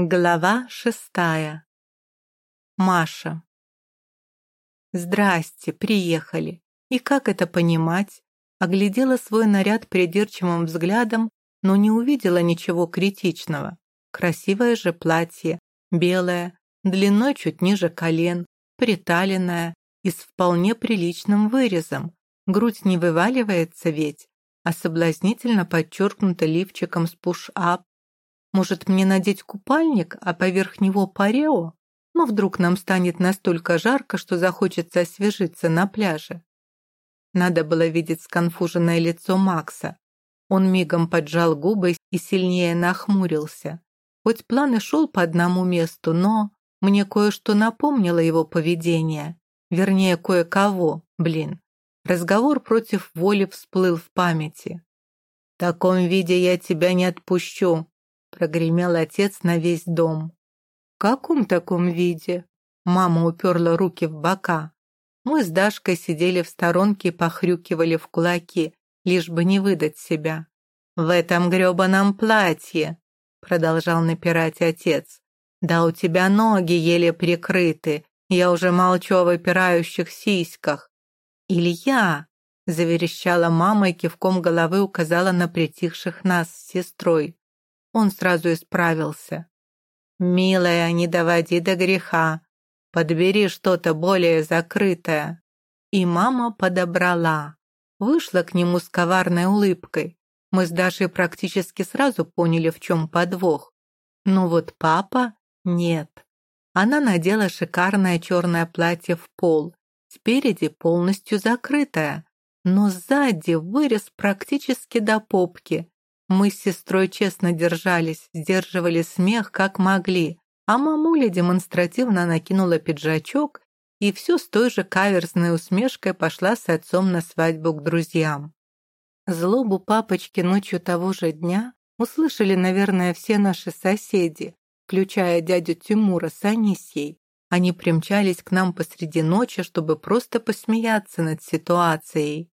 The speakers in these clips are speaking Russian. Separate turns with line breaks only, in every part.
Глава шестая. Маша. «Здрасте, приехали. И как это понимать?» Оглядела свой наряд придирчивым взглядом, но не увидела ничего критичного. Красивое же платье, белое, длиной чуть ниже колен, приталенное и с вполне приличным вырезом. Грудь не вываливается ведь, а соблазнительно подчеркнута лифчиком с пуш-ап, может, мне надеть купальник, а поверх него парео? Ну, вдруг нам станет настолько жарко, что захочется освежиться на пляже. Надо было видеть сконфуженное лицо Макса. Он мигом поджал губы и сильнее нахмурился. Хоть план и шел по одному месту, но мне кое-что напомнило его поведение. Вернее, кое-кого, блин. Разговор против воли всплыл в памяти. «В таком виде я тебя не отпущу», Прогремел отец на весь дом. В каком таком виде? Мама уперла руки в бока. Мы с Дашкой сидели в сторонке и похрюкивали в кулаки, лишь бы не выдать себя. «В этом грёбаном платье!» Продолжал напирать отец. «Да у тебя ноги еле прикрыты, я уже молчу о выпирающих сиськах». «Илья!» заверещала мама и кивком головы указала на притихших нас с сестрой он сразу исправился. «Милая, не доводи до греха. Подбери что-то более закрытое». И мама подобрала. Вышла к нему с коварной улыбкой. Мы с Дашей практически сразу поняли, в чем подвох. Но вот папа — нет. Она надела шикарное черное платье в пол, спереди полностью закрытое, но сзади вырез практически до попки, мы с сестрой честно держались, сдерживали смех как могли, а мамуля демонстративно накинула пиджачок и все с той же каверзной усмешкой пошла с отцом на свадьбу к друзьям. Злобу папочки ночью того же дня услышали, наверное, все наши соседи, включая дядю Тимура с Анисьей. Они примчались к нам посреди ночи, чтобы просто посмеяться над ситуацией.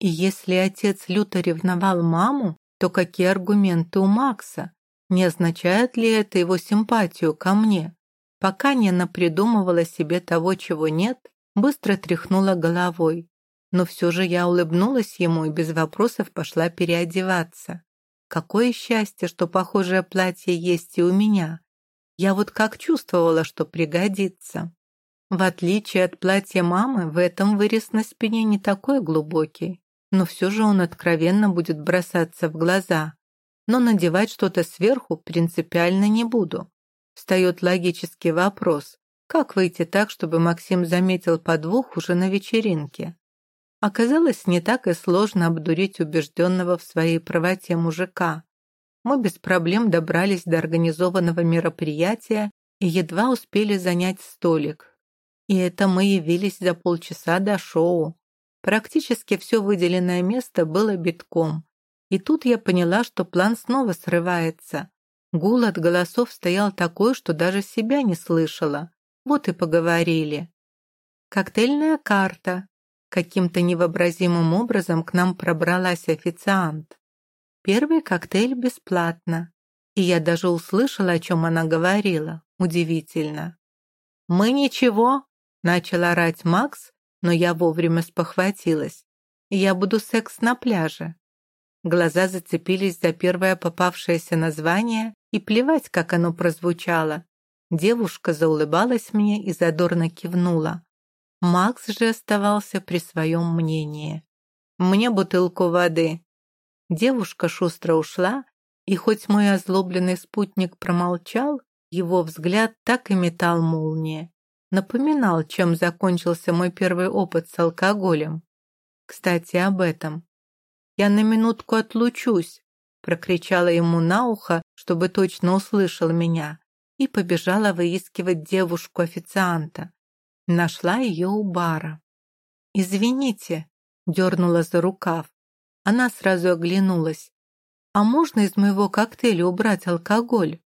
И если отец люто ревновал маму, то какие аргументы у Макса? Не означает ли это его симпатию ко мне? Пока не напридумывала себе того, чего нет, быстро тряхнула головой. Но все же я улыбнулась ему и без вопросов пошла переодеваться. Какое счастье, что похожее платье есть и у меня. Я вот как чувствовала, что пригодится. В отличие от платья мамы, в этом вырез на спине не такой глубокий но все же он откровенно будет бросаться в глаза. Но надевать что-то сверху принципиально не буду. Встает логический вопрос, как выйти так, чтобы Максим заметил подвох уже на вечеринке? Оказалось, не так и сложно обдурить убежденного в своей правоте мужика. Мы без проблем добрались до организованного мероприятия и едва успели занять столик. И это мы явились за полчаса до шоу. Практически все выделенное место было битком. И тут я поняла, что план снова срывается. Гул от голосов стоял такой, что даже себя не слышала. Вот и поговорили. Коктейльная карта. Каким-то невообразимым образом к нам пробралась официант. Первый коктейль бесплатно. И я даже услышала, о чем она говорила. Удивительно. «Мы ничего», — начал орать Макс, но я вовремя спохватилась. Я буду секс на пляже. Глаза зацепились за первое попавшееся название, и плевать, как оно прозвучало. Девушка заулыбалась мне и задорно кивнула. Макс же оставался при своем мнении. «Мне бутылку воды». Девушка шустро ушла, и хоть мой озлобленный спутник промолчал, его взгляд так и метал молнии напоминал, чем закончился мой первый опыт с алкоголем. Кстати, об этом. «Я на минутку отлучусь», — прокричала ему на ухо, чтобы точно услышал меня, и побежала выискивать девушку-официанта. Нашла ее у бара. «Извините», — дернула за рукав. Она сразу оглянулась. «А можно из моего коктейля убрать алкоголь?»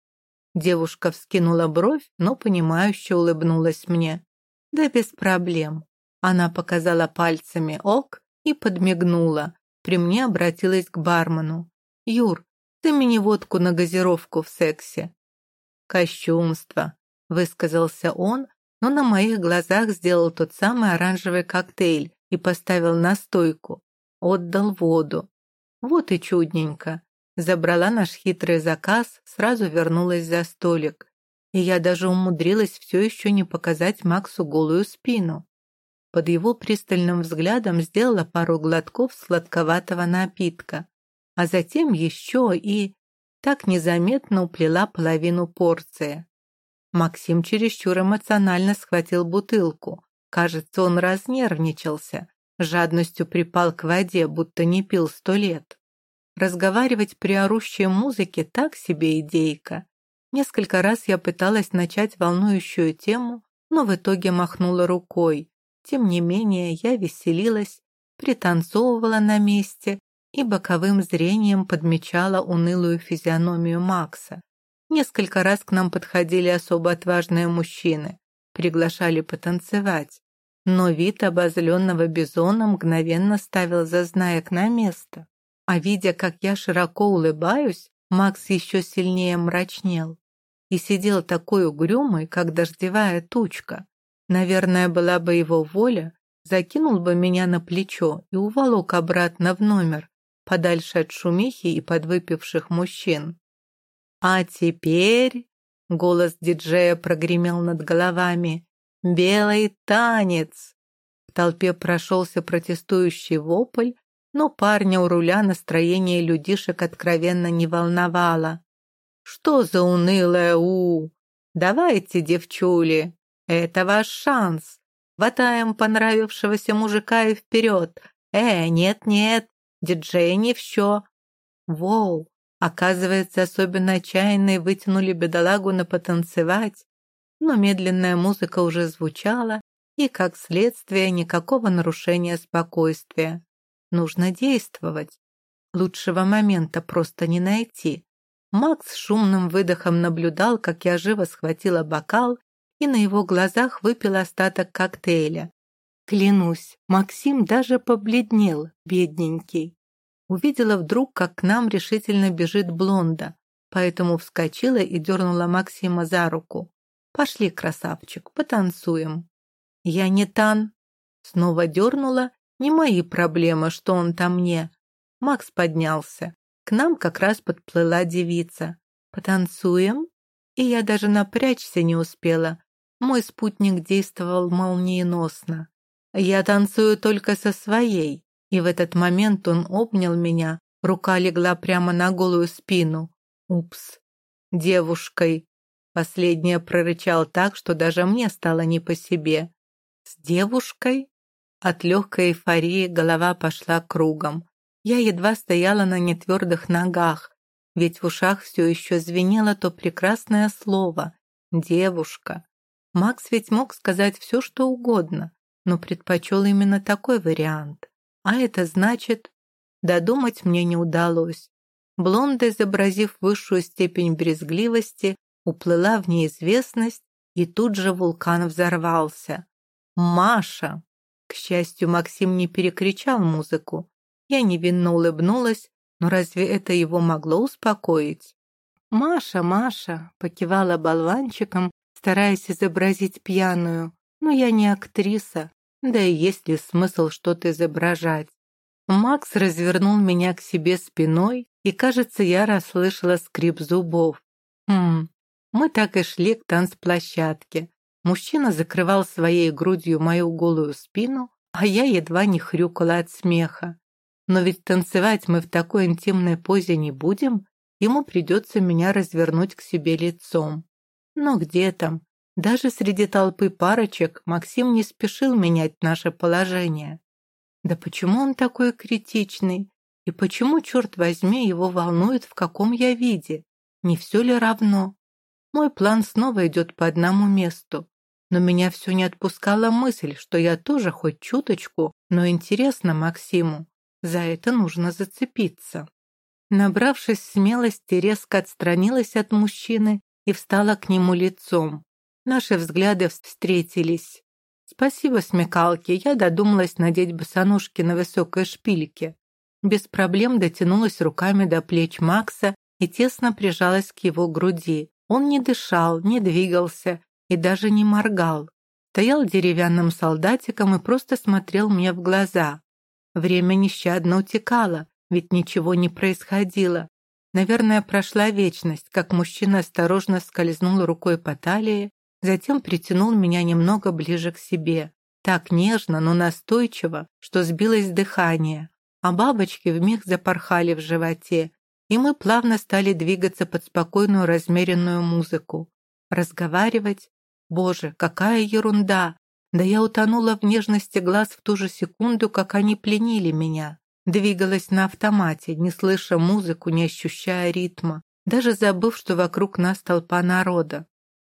Девушка вскинула бровь, но понимающе улыбнулась мне. «Да без проблем». Она показала пальцами ок и подмигнула. При мне обратилась к бармену. «Юр, ты мне водку на газировку в сексе». «Кощунство», — высказался он, но на моих глазах сделал тот самый оранжевый коктейль и поставил на стойку. Отдал воду. Вот и чудненько. Забрала наш хитрый заказ, сразу вернулась за столик. И я даже умудрилась все еще не показать Максу голую спину. Под его пристальным взглядом сделала пару глотков сладковатого напитка, а затем еще и так незаметно уплела половину порции. Максим чересчур эмоционально схватил бутылку. Кажется, он разнервничался, жадностью припал к воде, будто не пил сто лет. Разговаривать при орущей музыке так себе идейка. Несколько раз я пыталась начать волнующую тему, но в итоге махнула рукой. Тем не менее, я веселилась, пританцовывала на месте и боковым зрением подмечала унылую физиономию Макса. Несколько раз к нам подходили особо отважные мужчины, приглашали потанцевать, но вид обозленного бизона мгновенно ставил зазнаек на место. А видя, как я широко улыбаюсь, Макс еще сильнее мрачнел и сидел такой угрюмый, как дождевая тучка. Наверное, была бы его воля, закинул бы меня на плечо и уволок обратно в номер, подальше от шумихи и подвыпивших мужчин. А теперь голос диджея прогремел над головами. «Белый танец!» В толпе прошелся протестующий вопль, но парня у руля настроение людишек откровенно не волновало. «Что за унылая у? Давайте, девчули, это ваш шанс. Хватаем понравившегося мужика и вперед. Э, нет-нет, диджей не все. Воу, оказывается, особенно отчаянные вытянули бедолагу на потанцевать. Но медленная музыка уже звучала, и, как следствие, никакого нарушения спокойствия. Нужно действовать. Лучшего момента просто не найти. Макс шумным выдохом наблюдал, как я живо схватила бокал и на его глазах выпил остаток коктейля. Клянусь, Максим даже побледнел, бедненький. Увидела вдруг, как к нам решительно бежит блонда, поэтому вскочила и дернула Максима за руку. «Пошли, красавчик, потанцуем». «Я не тан». Снова дернула не мои проблемы, что он там мне. Макс поднялся. К нам как раз подплыла девица. «Потанцуем?» И я даже напрячься не успела. Мой спутник действовал молниеносно. Я танцую только со своей. И в этот момент он обнял меня, рука легла прямо на голую спину. Упс. Девушкой. Последняя прорычал так, что даже мне стало не по себе. С девушкой? От легкой эйфории голова пошла кругом. Я едва стояла на нетвердых ногах, ведь в ушах все еще звенело то прекрасное слово «девушка». Макс ведь мог сказать все, что угодно, но предпочел именно такой вариант. А это значит... Додумать мне не удалось. Блонда, изобразив высшую степень брезгливости, уплыла в неизвестность, и тут же вулкан взорвался. «Маша!» К счастью, Максим не перекричал музыку. Я невинно улыбнулась, но разве это его могло успокоить? «Маша, Маша!» — покивала болванчиком, стараясь изобразить пьяную. «Но я не актриса, да и есть ли смысл что-то изображать?» Макс развернул меня к себе спиной, и, кажется, я расслышала скрип зубов. Хм, мы так и шли к танцплощадке. Мужчина закрывал своей грудью мою голую спину, а я едва не хрюкала от смеха. Но ведь танцевать мы в такой интимной позе не будем, ему придется меня развернуть к себе лицом. Но где там? Даже среди толпы парочек Максим не спешил менять наше положение. Да почему он такой критичный? И почему, черт возьми, его волнует, в каком я виде? Не все ли равно? Мой план снова идет по одному месту но меня все не отпускала мысль, что я тоже хоть чуточку, но интересно Максиму. За это нужно зацепиться. Набравшись смелости, резко отстранилась от мужчины и встала к нему лицом. Наши взгляды встретились. Спасибо смекалке, я додумалась надеть босоножки на высокой шпильке. Без проблем дотянулась руками до плеч Макса и тесно прижалась к его груди. Он не дышал, не двигался и даже не моргал. Стоял деревянным солдатиком и просто смотрел мне в глаза. Время нещадно утекало, ведь ничего не происходило. Наверное, прошла вечность, как мужчина осторожно скользнул рукой по талии, затем притянул меня немного ближе к себе. Так нежно, но настойчиво, что сбилось дыхание, а бабочки вмиг запорхали в животе, и мы плавно стали двигаться под спокойную размеренную музыку. Разговаривать? Боже, какая ерунда! Да я утонула в нежности глаз в ту же секунду, как они пленили меня. Двигалась на автомате, не слыша музыку, не ощущая ритма, даже забыв, что вокруг нас толпа народа.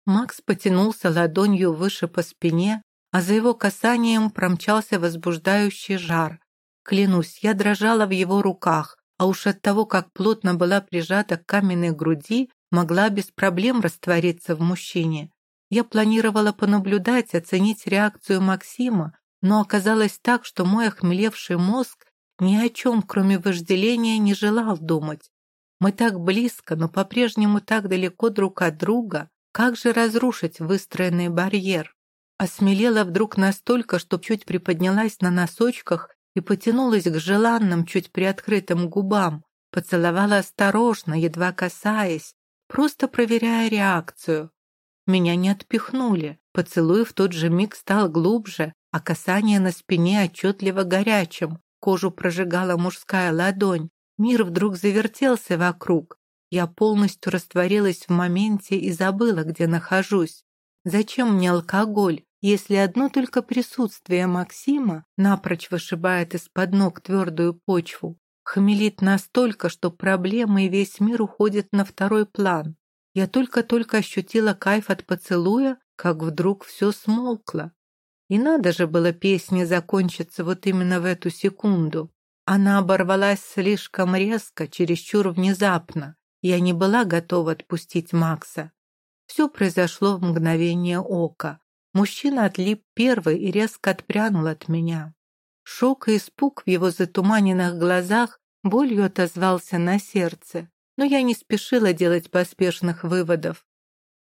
Макс потянулся ладонью выше по спине, а за его касанием промчался возбуждающий жар. Клянусь, я дрожала в его руках, а уж от того, как плотно была прижата к каменной груди, могла без проблем раствориться в мужчине. Я планировала понаблюдать, оценить реакцию Максима, но оказалось так, что мой охмелевший мозг ни о чем, кроме вожделения, не желал думать. Мы так близко, но по-прежнему так далеко друг от друга. Как же разрушить выстроенный барьер? Осмелела вдруг настолько, что чуть приподнялась на носочках и потянулась к желанным, чуть приоткрытым губам, поцеловала осторожно, едва касаясь, просто проверяя реакцию. Меня не отпихнули, поцелуй в тот же миг стал глубже, а касание на спине отчетливо горячим, кожу прожигала мужская ладонь, мир вдруг завертелся вокруг. Я полностью растворилась в моменте и забыла, где нахожусь. Зачем мне алкоголь, если одно только присутствие Максима напрочь вышибает из-под ног твердую почву, хмелит настолько, что проблемы и весь мир уходят на второй план. Я только-только ощутила кайф от поцелуя, как вдруг все смолкло. И надо же было песне закончиться вот именно в эту секунду. Она оборвалась слишком резко, чересчур внезапно. Я не была готова отпустить Макса. Все произошло в мгновение ока. Мужчина отлип первый и резко отпрянул от меня. Шок и испуг в его затуманенных глазах болью отозвался на сердце, но я не спешила делать поспешных выводов.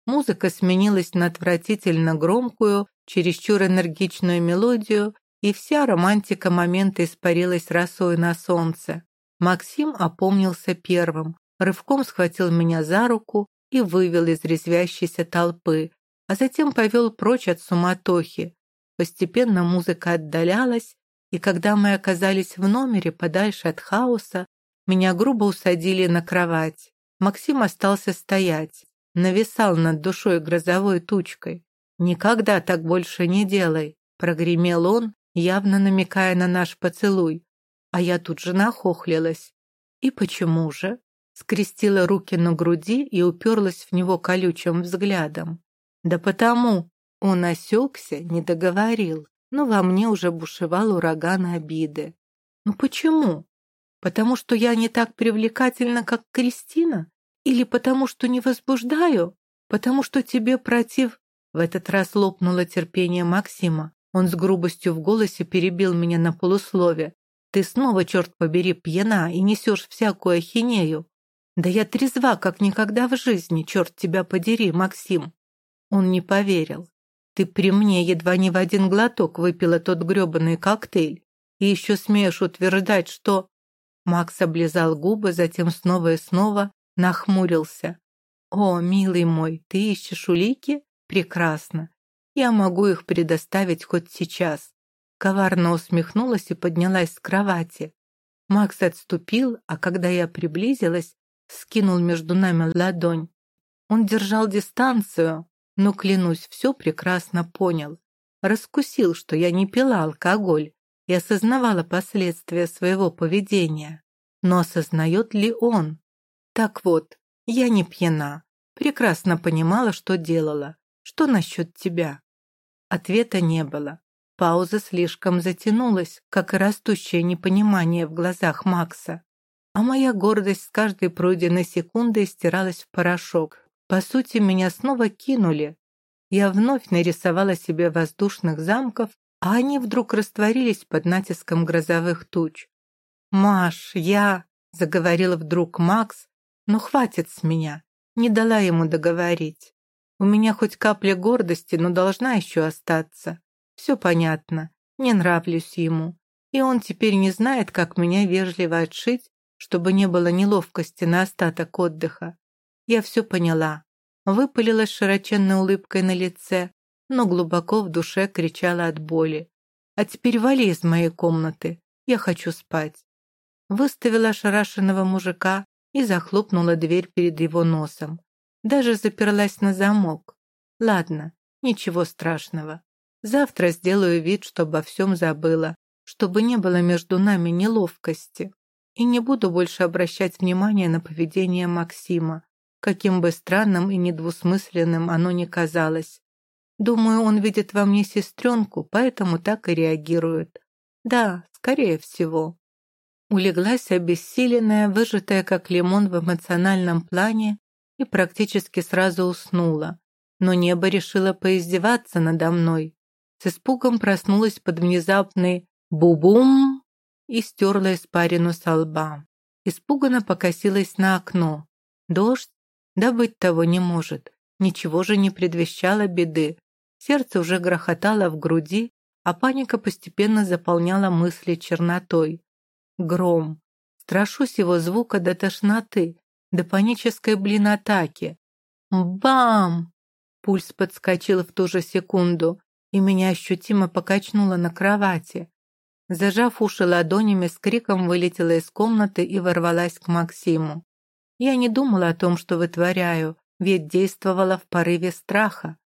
Музыка сменилась на отвратительно громкую, чересчур энергичную мелодию, и вся романтика момента испарилась росой на солнце. Максим опомнился первым, рывком схватил меня за руку и вывел из резвящейся толпы, а затем повел прочь от суматохи. Постепенно музыка отдалялась, и когда мы оказались в номере подальше от хаоса, меня грубо усадили на кровать. Максим остался стоять, нависал над душой грозовой тучкой. «Никогда так больше не делай», — прогремел он, явно намекая на наш поцелуй. А я тут же нахохлилась. «И почему же?» Скрестила руки на груди и уперлась в него колючим взглядом. Да потому он осекся, не договорил, но во мне уже бушевал ураган обиды. Ну почему? Потому что я не так привлекательна, как Кристина? Или потому что не возбуждаю? Потому что тебе против... В этот раз лопнуло терпение Максима. Он с грубостью в голосе перебил меня на полуслове. «Ты снова, черт побери, пьяна и несешь всякую ахинею». «Да я трезва, как никогда в жизни, черт тебя подери, Максим!» Он не поверил. Ты при мне едва не в один глоток выпила тот грёбаный коктейль. И еще смеешь утверждать, что...» Макс облизал губы, затем снова и снова нахмурился. «О, милый мой, ты ищешь улики? Прекрасно. Я могу их предоставить хоть сейчас». Коварно усмехнулась и поднялась с кровати. Макс отступил, а когда я приблизилась, скинул между нами ладонь. Он держал дистанцию, но, клянусь, все прекрасно понял. Раскусил, что я не пила алкоголь и осознавала последствия своего поведения. Но осознает ли он? Так вот, я не пьяна, прекрасно понимала, что делала. Что насчет тебя? Ответа не было. Пауза слишком затянулась, как и растущее непонимание в глазах Макса. А моя гордость с каждой пройденной секундой стиралась в порошок, по сути, меня снова кинули. Я вновь нарисовала себе воздушных замков, а они вдруг растворились под натиском грозовых туч. «Маш, я...» — заговорил вдруг Макс. «Ну хватит с меня. Не дала ему договорить. У меня хоть капля гордости, но должна еще остаться. Все понятно. Не нравлюсь ему. И он теперь не знает, как меня вежливо отшить, чтобы не было неловкости на остаток отдыха. Я все поняла. Выпалила широченной улыбкой на лице, но глубоко в душе кричала от боли. «А теперь вали из моей комнаты. Я хочу спать». Выставила ошарашенного мужика и захлопнула дверь перед его носом. Даже заперлась на замок. Ладно, ничего страшного. Завтра сделаю вид, что обо всем забыла, чтобы не было между нами неловкости. И не буду больше обращать внимание на поведение Максима, каким бы странным и недвусмысленным оно ни казалось. Думаю, он видит во мне сестренку, поэтому так и реагирует. Да, скорее всего. Улеглась обессиленная, выжатая как лимон в эмоциональном плане и практически сразу уснула. Но небо решило поиздеваться надо мной. С испугом проснулась под внезапный «бу-бум» и стерла испарину со лба. Испуганно покосилась на окно. Дождь? Да быть того не может. Ничего же не предвещало беды. Сердце уже грохотало в груди, а паника постепенно заполняла мысли чернотой. Гром. Страшусь его звука до тошноты, до панической, блин, атаки. Бам! Пульс подскочил в ту же секунду, и меня ощутимо покачнуло на кровати. Зажав уши ладонями, с криком вылетела из комнаты и ворвалась к Максиму. Я не думала о том, что вытворяю, ведь действовала в порыве страха.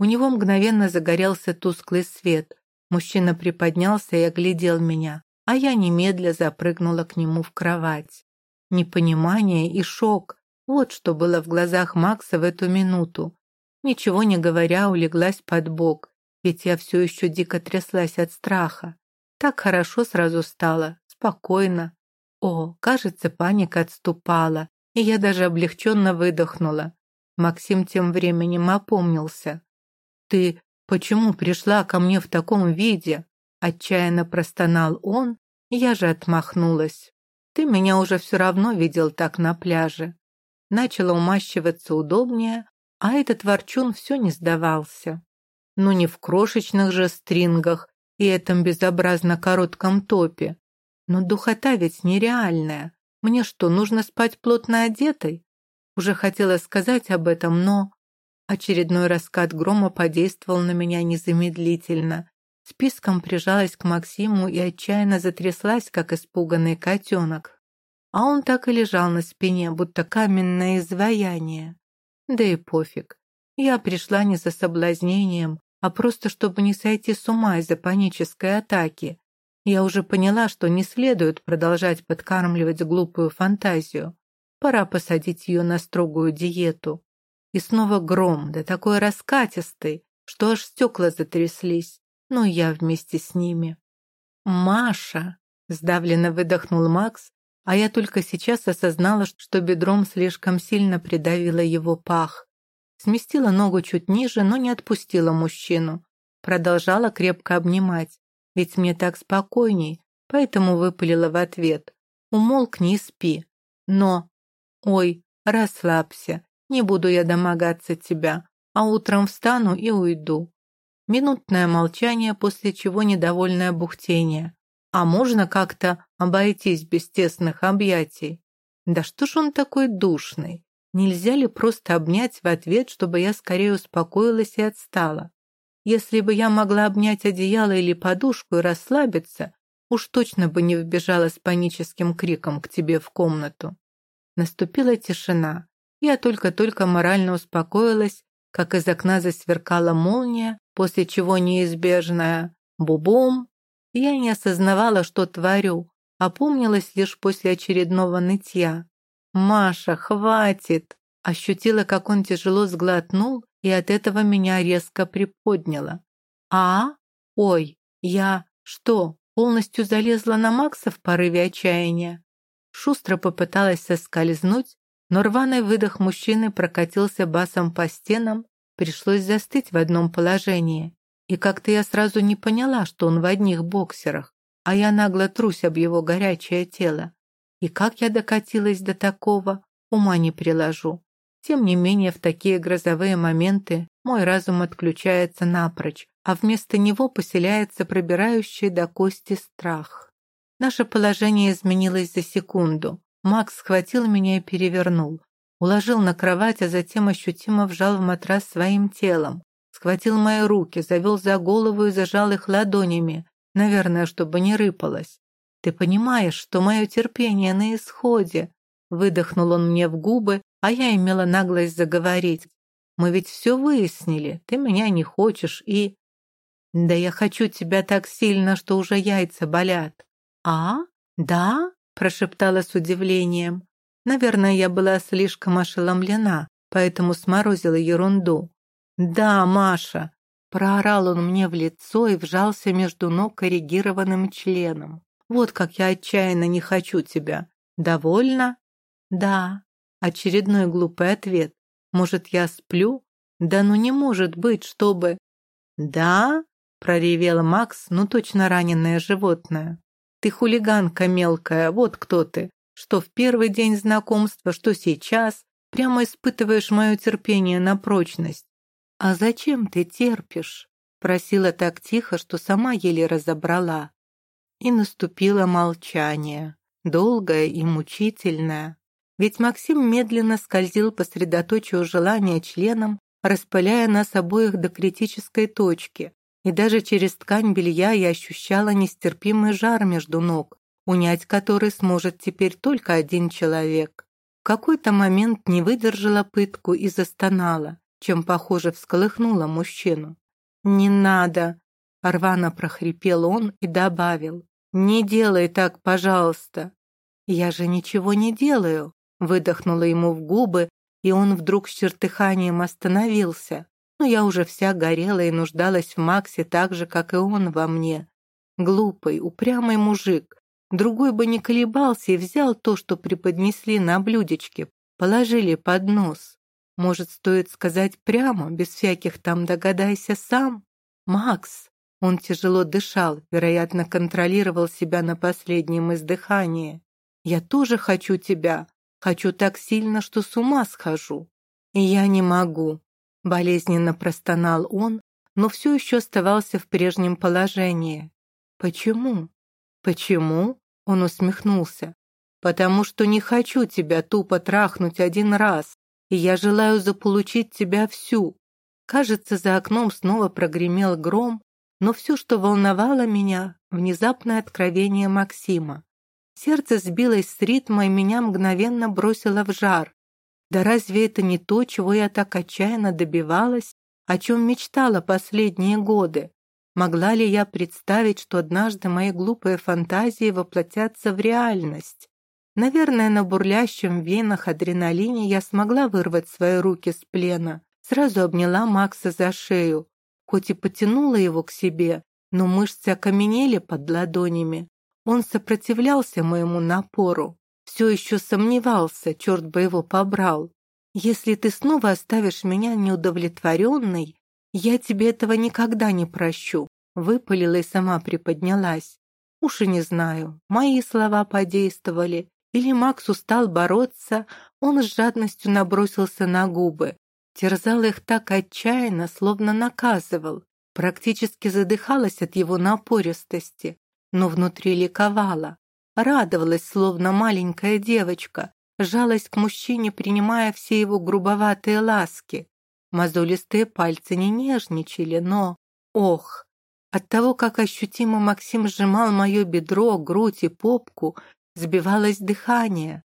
У него мгновенно загорелся тусклый свет. Мужчина приподнялся и оглядел меня, а я немедля запрыгнула к нему в кровать. Непонимание и шок – вот что было в глазах Макса в эту минуту. Ничего не говоря, улеглась под бок, ведь я все еще дико тряслась от страха. Так хорошо сразу стало, спокойно. О, кажется, паника отступала, и я даже облегченно выдохнула. Максим тем временем опомнился. «Ты почему пришла ко мне в таком виде?» Отчаянно простонал он, я же отмахнулась. «Ты меня уже все равно видел так на пляже». Начала умащиваться удобнее, а этот ворчун все не сдавался. Ну не в крошечных же стрингах и этом безобразно коротком топе. Но духота ведь нереальная. Мне что, нужно спать плотно одетой? Уже хотела сказать об этом, но... Очередной раскат грома подействовал на меня незамедлительно. Списком прижалась к Максиму и отчаянно затряслась, как испуганный котенок. А он так и лежал на спине, будто каменное изваяние. Да и пофиг. Я пришла не за соблазнением, а просто чтобы не сойти с ума из-за панической атаки. Я уже поняла, что не следует продолжать подкармливать глупую фантазию. Пора посадить ее на строгую диету. И снова гром, да такой раскатистый, что аж стекла затряслись, но я вместе с ними. «Маша!» — сдавленно выдохнул Макс, а я только сейчас осознала, что бедром слишком сильно придавила его пах. Сместила ногу чуть ниже, но не отпустила мужчину. Продолжала крепко обнимать, ведь мне так спокойней, поэтому выпалила в ответ. «Умолкни и спи». Но... «Ой, расслабься, не буду я домогаться тебя, а утром встану и уйду. Минутное молчание, после чего недовольное бухтение. А можно как-то обойтись без тесных объятий? Да что ж он такой душный? Нельзя ли просто обнять в ответ, чтобы я скорее успокоилась и отстала? Если бы я могла обнять одеяло или подушку и расслабиться, уж точно бы не вбежала с паническим криком к тебе в комнату. Наступила тишина. Я только-только морально успокоилась, как из окна засверкала молния, после чего неизбежная «бубом». Я не осознавала, что творю, опомнилась лишь после очередного нытья. «Маша, хватит!» Ощутила, как он тяжело сглотнул, и от этого меня резко приподняло. «А? Ой, я что, полностью залезла на Макса в порыве отчаяния?» Шустро попыталась соскользнуть, но рваный выдох мужчины прокатился басом по стенам, пришлось застыть в одном положении. И как-то я сразу не поняла, что он в одних боксерах, а я нагло трусь об его горячее тело. И как я докатилась до такого, ума не приложу. Тем не менее, в такие грозовые моменты мой разум отключается напрочь, а вместо него поселяется пробирающий до кости страх. Наше положение изменилось за секунду. Макс схватил меня и перевернул. Уложил на кровать, а затем ощутимо вжал в матрас своим телом. Схватил мои руки, завел за голову и зажал их ладонями, наверное, чтобы не рыпалось. «Ты понимаешь, что мое терпение на исходе?» Выдохнул он мне в губы, а я имела наглость заговорить. «Мы ведь все выяснили, ты меня не хочешь и...» «Да я хочу тебя так сильно, что уже яйца болят». «А? Да?» – прошептала с удивлением. Наверное, я была слишком ошеломлена, поэтому сморозила ерунду. «Да, Маша!» – проорал он мне в лицо и вжался между ног коррегированным членом. «Вот как я отчаянно не хочу тебя. Довольно?» «Да». Очередной глупый ответ. «Может, я сплю?» «Да ну не может быть, чтобы...» «Да?» – проревел Макс, ну точно раненое животное. «Ты хулиганка мелкая, вот кто ты что в первый день знакомства, что сейчас, прямо испытываешь мое терпение на прочность. «А зачем ты терпишь?» Просила так тихо, что сама еле разобрала. И наступило молчание, долгое и мучительное. Ведь Максим медленно скользил по средоточию желания членом, распыляя нас обоих до критической точки. И даже через ткань белья я ощущала нестерпимый жар между ног, унять который сможет теперь только один человек. В какой-то момент не выдержала пытку и застонала, чем, похоже, всколыхнула мужчину. «Не надо!» — рвано прохрипел он и добавил. «Не делай так, пожалуйста!» «Я же ничего не делаю!» — выдохнула ему в губы, и он вдруг с чертыханием остановился. Но я уже вся горела и нуждалась в Максе так же, как и он во мне. Глупый, упрямый мужик, Другой бы не колебался и взял то, что преподнесли на блюдечке, положили под нос. Может, стоит сказать прямо, без всяких там «догадайся сам»? «Макс!» Он тяжело дышал, вероятно, контролировал себя на последнем издыхании. «Я тоже хочу тебя. Хочу так сильно, что с ума схожу. И я не могу». Болезненно простонал он, но все еще оставался в прежнем положении. «Почему?» «Почему?» Он усмехнулся. «Потому что не хочу тебя тупо трахнуть один раз, и я желаю заполучить тебя всю». Кажется, за окном снова прогремел гром, но все, что волновало меня, внезапное откровение Максима. Сердце сбилось с ритма и меня мгновенно бросило в жар. Да разве это не то, чего я так отчаянно добивалась, о чем мечтала последние годы? Могла ли я представить, что однажды мои глупые фантазии воплотятся в реальность? Наверное, на бурлящем венах адреналине я смогла вырвать свои руки с плена. Сразу обняла Макса за шею, хоть и потянула его к себе, но мышцы окаменели под ладонями. Он сопротивлялся моему напору. Все еще сомневался, черт бы его побрал. Если ты снова оставишь меня неудовлетворенной, «Я тебе этого никогда не прощу», — выпалила и сама приподнялась. Уж и не знаю, мои слова подействовали, или Макс устал бороться, он с жадностью набросился на губы, терзал их так отчаянно, словно наказывал, практически задыхалась от его напористости, но внутри ликовала, радовалась, словно маленькая девочка, жалась к мужчине, принимая все его грубоватые ласки, Мозолистые пальцы не нежничали, но... Ох! От того, как ощутимо Максим сжимал мое бедро, грудь и попку, сбивалось дыхание.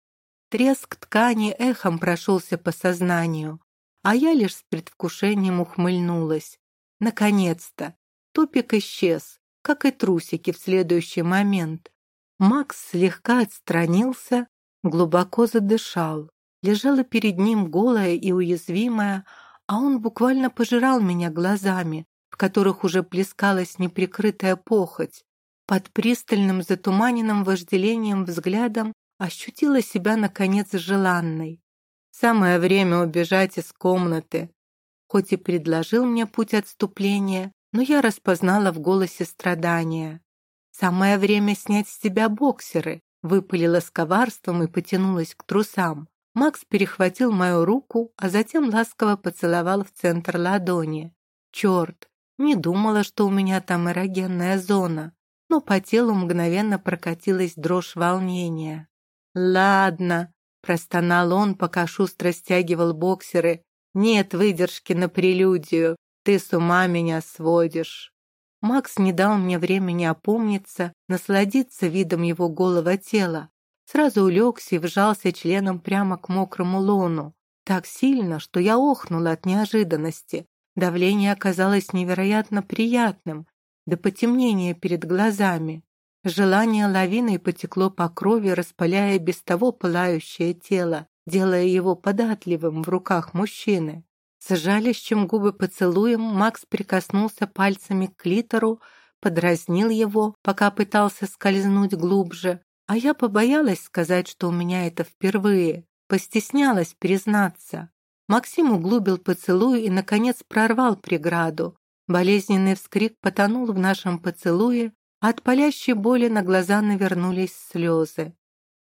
Треск ткани эхом прошелся по сознанию, а я лишь с предвкушением ухмыльнулась. Наконец-то! Тупик исчез, как и трусики в следующий момент. Макс слегка отстранился, глубоко задышал. Лежала перед ним голая и уязвимая, а он буквально пожирал меня глазами, в которых уже плескалась неприкрытая похоть. Под пристальным затуманенным вожделением взглядом ощутила себя, наконец, желанной. Самое время убежать из комнаты. Хоть и предложил мне путь отступления, но я распознала в голосе страдания. Самое время снять с себя боксеры, выпалила с коварством и потянулась к трусам. Макс перехватил мою руку, а затем ласково поцеловал в центр ладони. Черт, не думала, что у меня там эрогенная зона, но по телу мгновенно прокатилась дрожь волнения. «Ладно», — простонал он, пока шустро стягивал боксеры, «нет выдержки на прелюдию, ты с ума меня сводишь». Макс не дал мне времени опомниться, насладиться видом его голого тела. Сразу улегся и вжался членом прямо к мокрому лону. Так сильно, что я охнула от неожиданности. Давление оказалось невероятно приятным, до потемнения перед глазами. Желание лавиной потекло по крови, распаляя без того пылающее тело, делая его податливым в руках мужчины. С жалящим губы поцелуем Макс прикоснулся пальцами к клитору, подразнил его, пока пытался скользнуть глубже, а я побоялась сказать, что у меня это впервые, постеснялась признаться. Максим углубил поцелуй и, наконец, прорвал преграду. Болезненный вскрик потонул в нашем поцелуе, а от палящей боли на глаза навернулись слезы.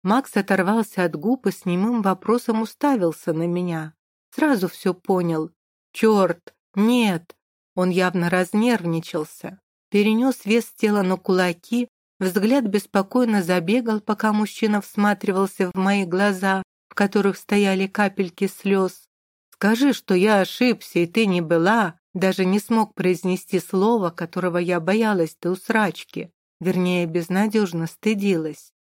Макс оторвался от губ и с немым вопросом уставился на меня. Сразу все понял. «Черт! Нет!» Он явно разнервничался. Перенес вес тела на кулаки, взгляд беспокойно забегал, пока мужчина всматривался в мои глаза, в которых стояли капельки слез. Скажи, что я ошибся, и ты не была, даже не смог произнести слово, которого я боялась до усрачки, вернее, безнадежно стыдилась.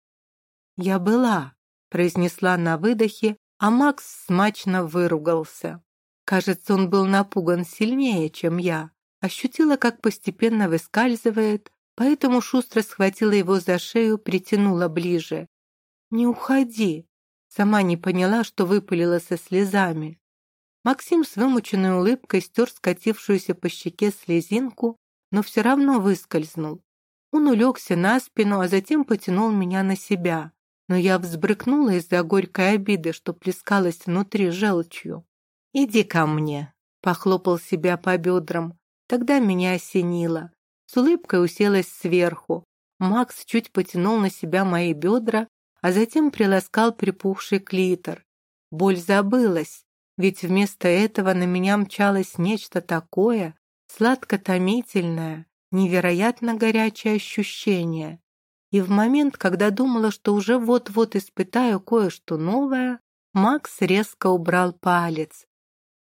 «Я была», — произнесла на выдохе, а Макс смачно выругался. Кажется, он был напуган сильнее, чем я. Ощутила, как постепенно выскальзывает, поэтому шустро схватила его за шею, притянула ближе. «Не уходи!» Сама не поняла, что выпалила со слезами. Максим с вымученной улыбкой стер скатившуюся по щеке слезинку, но все равно выскользнул. Он улегся на спину, а затем потянул меня на себя. Но я взбрыкнула из-за горькой обиды, что плескалась внутри желчью. «Иди ко мне», — похлопал себя по бедрам. Тогда меня осенило. С улыбкой уселась сверху. Макс чуть потянул на себя мои бедра, а затем приласкал припухший клитор. Боль забылась, ведь вместо этого на меня мчалось нечто такое, сладко-томительное, невероятно горячее ощущение. И в момент, когда думала, что уже вот-вот испытаю кое-что новое, Макс резко убрал палец.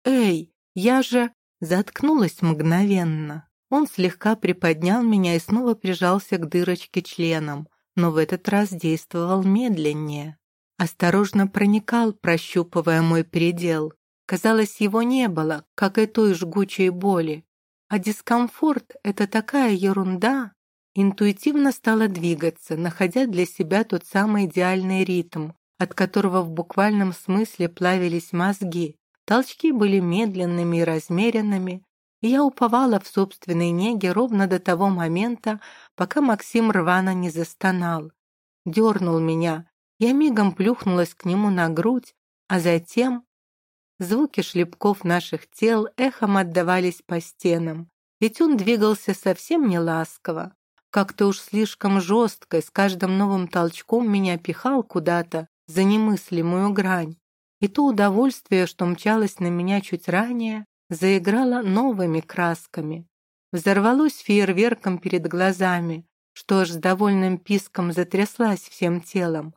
«Эй, я же...» Заткнулась мгновенно. Он слегка приподнял меня и снова прижался к дырочке членом, но в этот раз действовал медленнее. Осторожно проникал, прощупывая мой предел. Казалось, его не было, как и той жгучей боли. А дискомфорт — это такая ерунда. Интуитивно стала двигаться, находя для себя тот самый идеальный ритм, от которого в буквальном смысле плавились мозги. Толчки были медленными и размеренными, и я уповала в собственной неге ровно до того момента, пока Максим рвано не застонал. Дернул меня, я мигом плюхнулась к нему на грудь, а затем Звуки шлепков наших тел эхом отдавались по стенам, ведь он двигался совсем не ласково. Как-то уж слишком жестко и с каждым новым толчком меня пихал куда-то за немыслимую грань. И то удовольствие, что мчалось на меня чуть ранее, заиграло новыми красками. Взорвалось фейерверком перед глазами, что аж с довольным писком затряслась всем телом.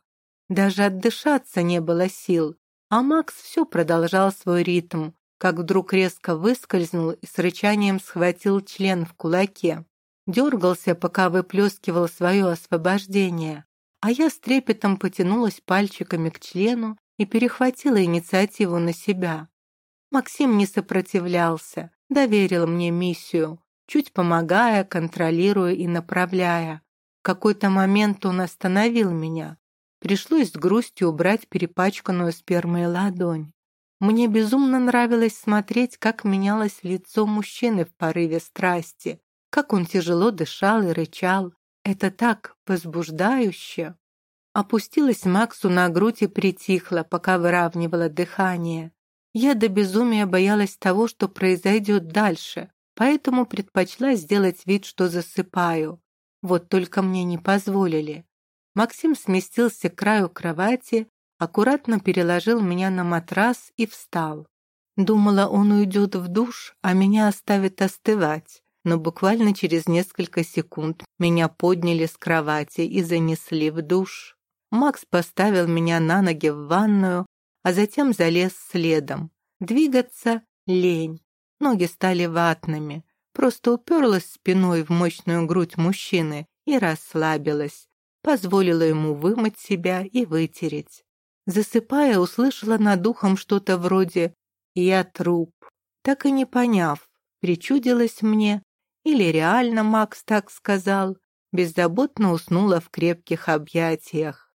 Даже отдышаться не было сил, а Макс все продолжал свой ритм, как вдруг резко выскользнул и с рычанием схватил член в кулаке. Дергался, пока выплескивал свое освобождение, а я с трепетом потянулась пальчиками к члену и перехватила инициативу на себя. Максим не сопротивлялся, доверил мне миссию, чуть помогая, контролируя и направляя. В какой-то момент он остановил меня, Пришлось с грустью убрать перепачканную спермой ладонь. Мне безумно нравилось смотреть, как менялось лицо мужчины в порыве страсти, как он тяжело дышал и рычал. Это так возбуждающе. Опустилась Максу на грудь и притихла, пока выравнивала дыхание. Я до безумия боялась того, что произойдет дальше, поэтому предпочла сделать вид, что засыпаю. Вот только мне не позволили. Максим сместился к краю кровати, аккуратно переложил меня на матрас и встал. Думала, он уйдет в душ, а меня оставит остывать. Но буквально через несколько секунд меня подняли с кровати и занесли в душ. Макс поставил меня на ноги в ванную, а затем залез следом. Двигаться — лень. Ноги стали ватными. Просто уперлась спиной в мощную грудь мужчины и расслабилась. Позволила ему вымыть себя и вытереть. Засыпая, услышала над ухом что-то вроде «Я труп». Так и не поняв, причудилось мне или реально Макс так сказал, беззаботно уснула в крепких объятиях.